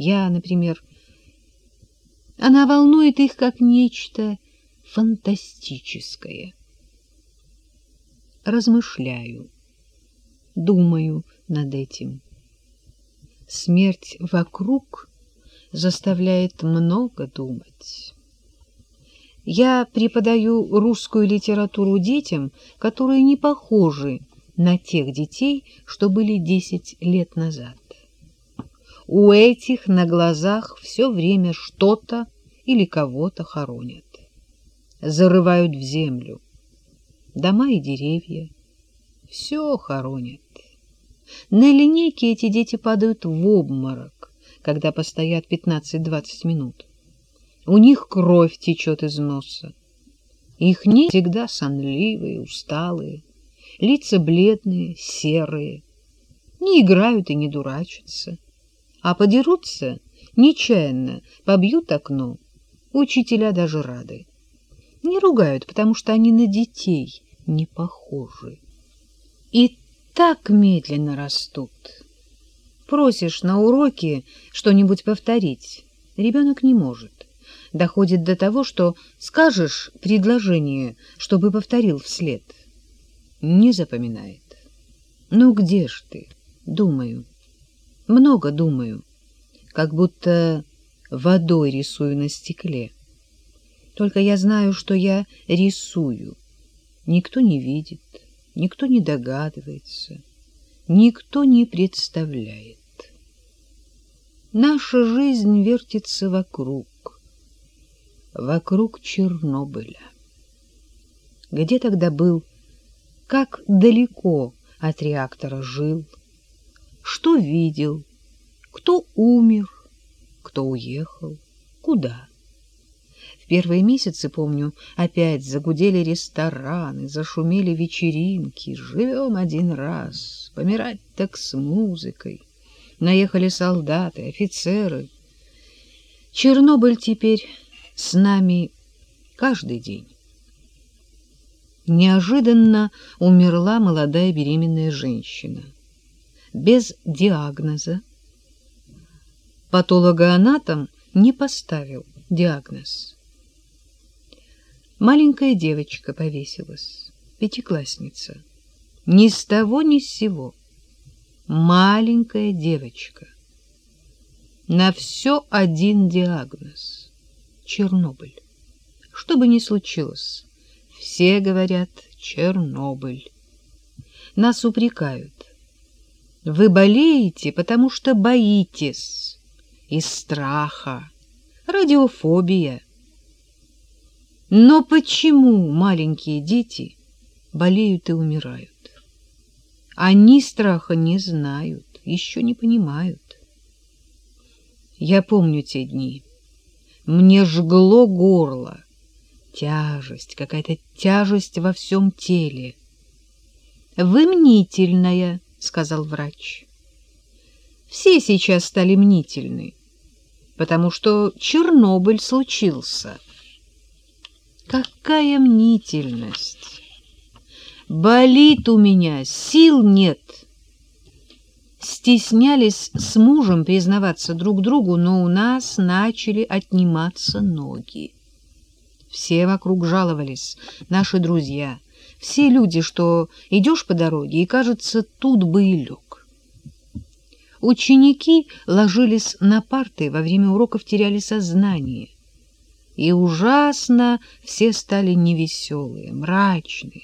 Я, например, она волнует их как нечто фантастическое. Размышляю, думаю над этим. Смерть вокруг заставляет много думать. Я преподаю русскую литературу детям, которые не похожи на тех детей, что были десять лет назад. У этих на глазах все время что-то или кого-то хоронят. Зарывают в землю. Дома и деревья. Все хоронят. На линейке эти дети падают в обморок, когда постоят 15-20 минут. У них кровь течет из носа. Их не всегда сонливые, усталые, лица бледные, серые. Не играют и не дурачатся а подерутся, нечаянно побьют окно. Учителя даже рады. Не ругают, потому что они на детей не похожи. И так медленно растут. Просишь на уроке что-нибудь повторить, ребенок не может. Доходит до того, что скажешь предложение, чтобы повторил вслед. Не запоминает. Ну где ж ты? Думаю. Много думаю, как будто водой рисую на стекле. Только я знаю, что я рисую. Никто не видит, никто не догадывается, никто не представляет. Наша жизнь вертится вокруг, вокруг Чернобыля. Где тогда был, как далеко от реактора жил, что видел, кто умер, кто уехал, куда. В первые месяцы, помню, опять загудели рестораны, зашумели вечеринки. Живем один раз, помирать так с музыкой. Наехали солдаты, офицеры. Чернобыль теперь с нами каждый день. Неожиданно умерла молодая беременная женщина без диагноза. Патологоанатом не поставил диагноз. Маленькая девочка повесилась, пятиклассница. Ни с того, ни с сего. Маленькая девочка. На все один диагноз. Чернобыль. Что бы ни случилось, все говорят Чернобыль. Нас упрекают. Вы болеете, потому что боитесь. Из страха. Радиофобия. Но почему маленькие дети болеют и умирают? Они страха не знают, еще не понимают. Я помню те дни. Мне жгло горло. Тяжесть, какая-то тяжесть во всем теле. Вы мнительная, — сказал врач. Все сейчас стали мнительны, потому что Чернобыль случился. Какая мнительность! Болит у меня, сил нет. Стеснялись с мужем признаваться друг другу, но у нас начали отниматься ноги. Все вокруг жаловались, наши друзья — все люди, что идешь по дороге, и, кажется, тут бы и лег. Ученики ложились на парты, во время уроков теряли сознание. И ужасно все стали невеселые, мрачные.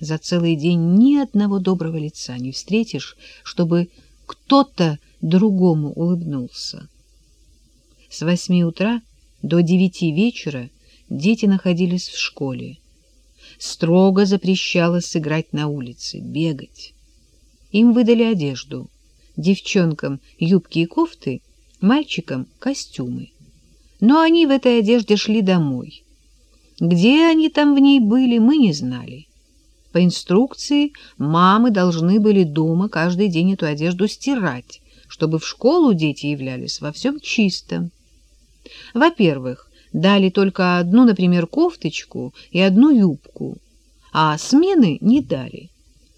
За целый день ни одного доброго лица не встретишь, чтобы кто-то другому улыбнулся. С восьми утра до девяти вечера дети находились в школе строго запрещалось играть на улице, бегать. Им выдали одежду. Девчонкам юбки и кофты, мальчикам костюмы. Но они в этой одежде шли домой. Где они там в ней были, мы не знали. По инструкции мамы должны были дома каждый день эту одежду стирать, чтобы в школу дети являлись во всем чистом. Во-первых, дали только одну, например, кофточку и одну юбку, а смены не дали.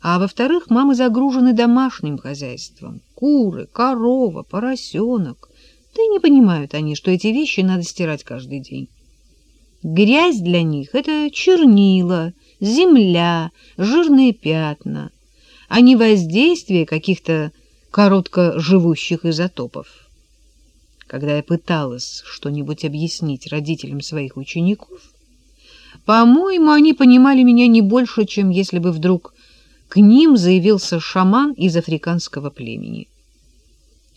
А во-вторых, мамы загружены домашним хозяйством. Куры, корова, поросенок. Да и не понимают они, что эти вещи надо стирать каждый день. Грязь для них — это чернила, земля, жирные пятна, а не воздействие каких-то короткоживущих изотопов. Когда я пыталась что-нибудь объяснить родителям своих учеников, по-моему, они понимали меня не больше, чем если бы вдруг к ним заявился шаман из африканского племени.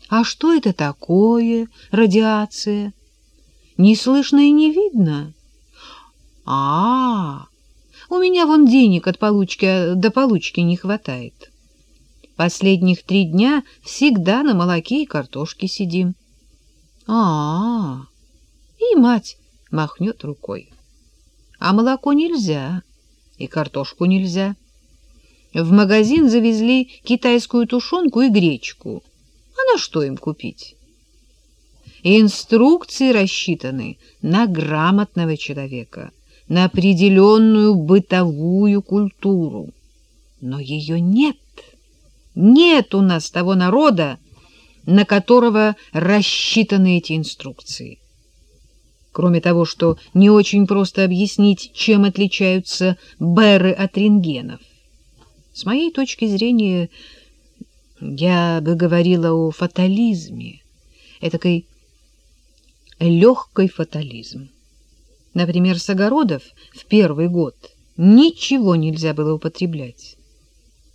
А что это такое, радиация? Не слышно и не видно. А, -а, -а у меня вон денег от получки до получки не хватает. Последних три дня всегда на молоке и картошке сидим. А, и мать махнет рукой. А молоко нельзя, и картошку нельзя. В магазин завезли китайскую тушенку и гречку. А на что им купить? Инструкции рассчитаны на грамотного человека, на определенную бытовую культуру. Но ее нет. Нет у нас того народа, на которого рассчитаны эти инструкции. Кроме того, что не очень просто объяснить, чем отличаются беры от рентгенов. С моей точки зрения, я бы говорила о фатализме, этакой легкий фатализм. Например, с огородов в первый год ничего нельзя было употреблять.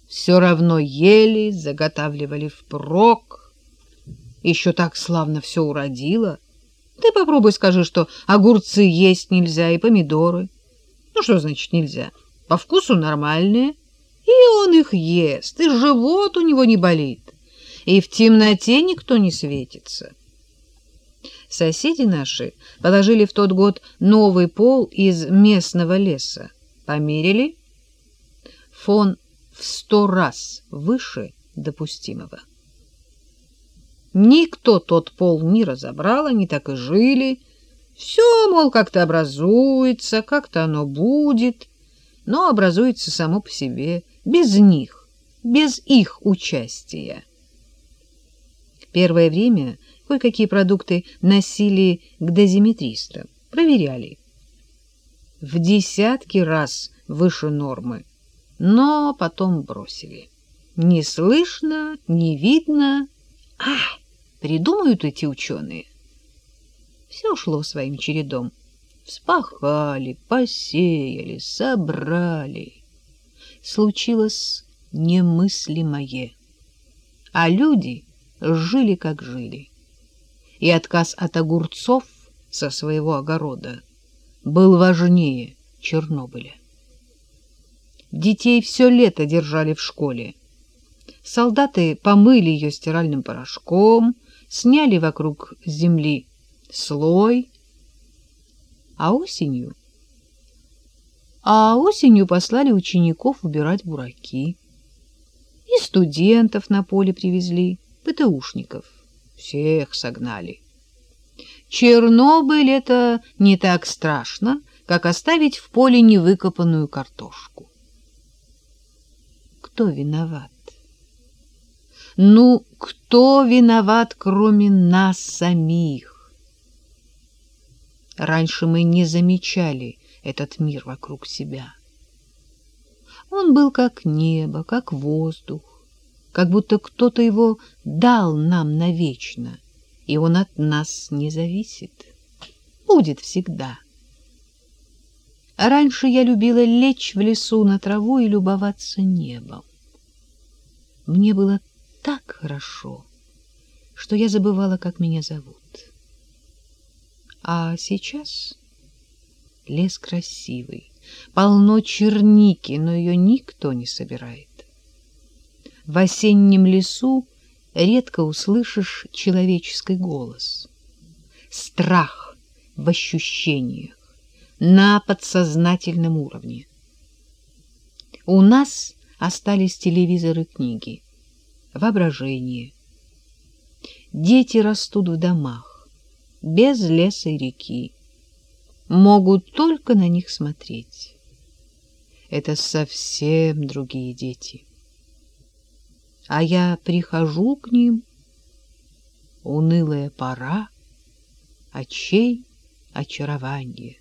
Все равно ели, заготавливали впрок. Еще так славно все уродило. Ты попробуй скажи, что огурцы есть нельзя и помидоры. Ну, что значит нельзя? По вкусу нормальные. И он их ест, и живот у него не болит, и в темноте никто не светится. Соседи наши положили в тот год новый пол из местного леса. Померили. Фон в сто раз выше допустимого. Никто тот пол не разобрал, они так и жили. Все, мол, как-то образуется, как-то оно будет, но образуется само по себе – без них, без их участия. Первое время кое-какие продукты носили к дозиметристам, проверяли. В десятки раз выше нормы, но потом бросили. Не слышно, не видно. А, придумают эти ученые. Все шло своим чередом. Вспахали, посеяли, собрали случилось немыслимое. А люди жили, как жили. И отказ от огурцов со своего огорода был важнее Чернобыля. Детей все лето держали в школе. Солдаты помыли ее стиральным порошком, сняли вокруг земли слой, а осенью а осенью послали учеников убирать бураки. И студентов на поле привезли, ПТУшников. Всех согнали. Чернобыль — это не так страшно, как оставить в поле невыкопанную картошку. Кто виноват? Ну, кто виноват, кроме нас самих? Раньше мы не замечали, этот мир вокруг себя. Он был как небо, как воздух, как будто кто-то его дал нам навечно, и он от нас не зависит. Будет всегда. раньше я любила лечь в лесу на траву и любоваться небом. Мне было так хорошо, что я забывала, как меня зовут. А сейчас Лес красивый, полно черники, но ее никто не собирает. В осеннем лесу редко услышишь человеческий голос. Страх в ощущениях, на подсознательном уровне. У нас остались телевизоры книги, воображение. Дети растут в домах, без леса и реки могут только на них смотреть. Это совсем другие дети. А я прихожу к ним, унылая пора, очей очарование.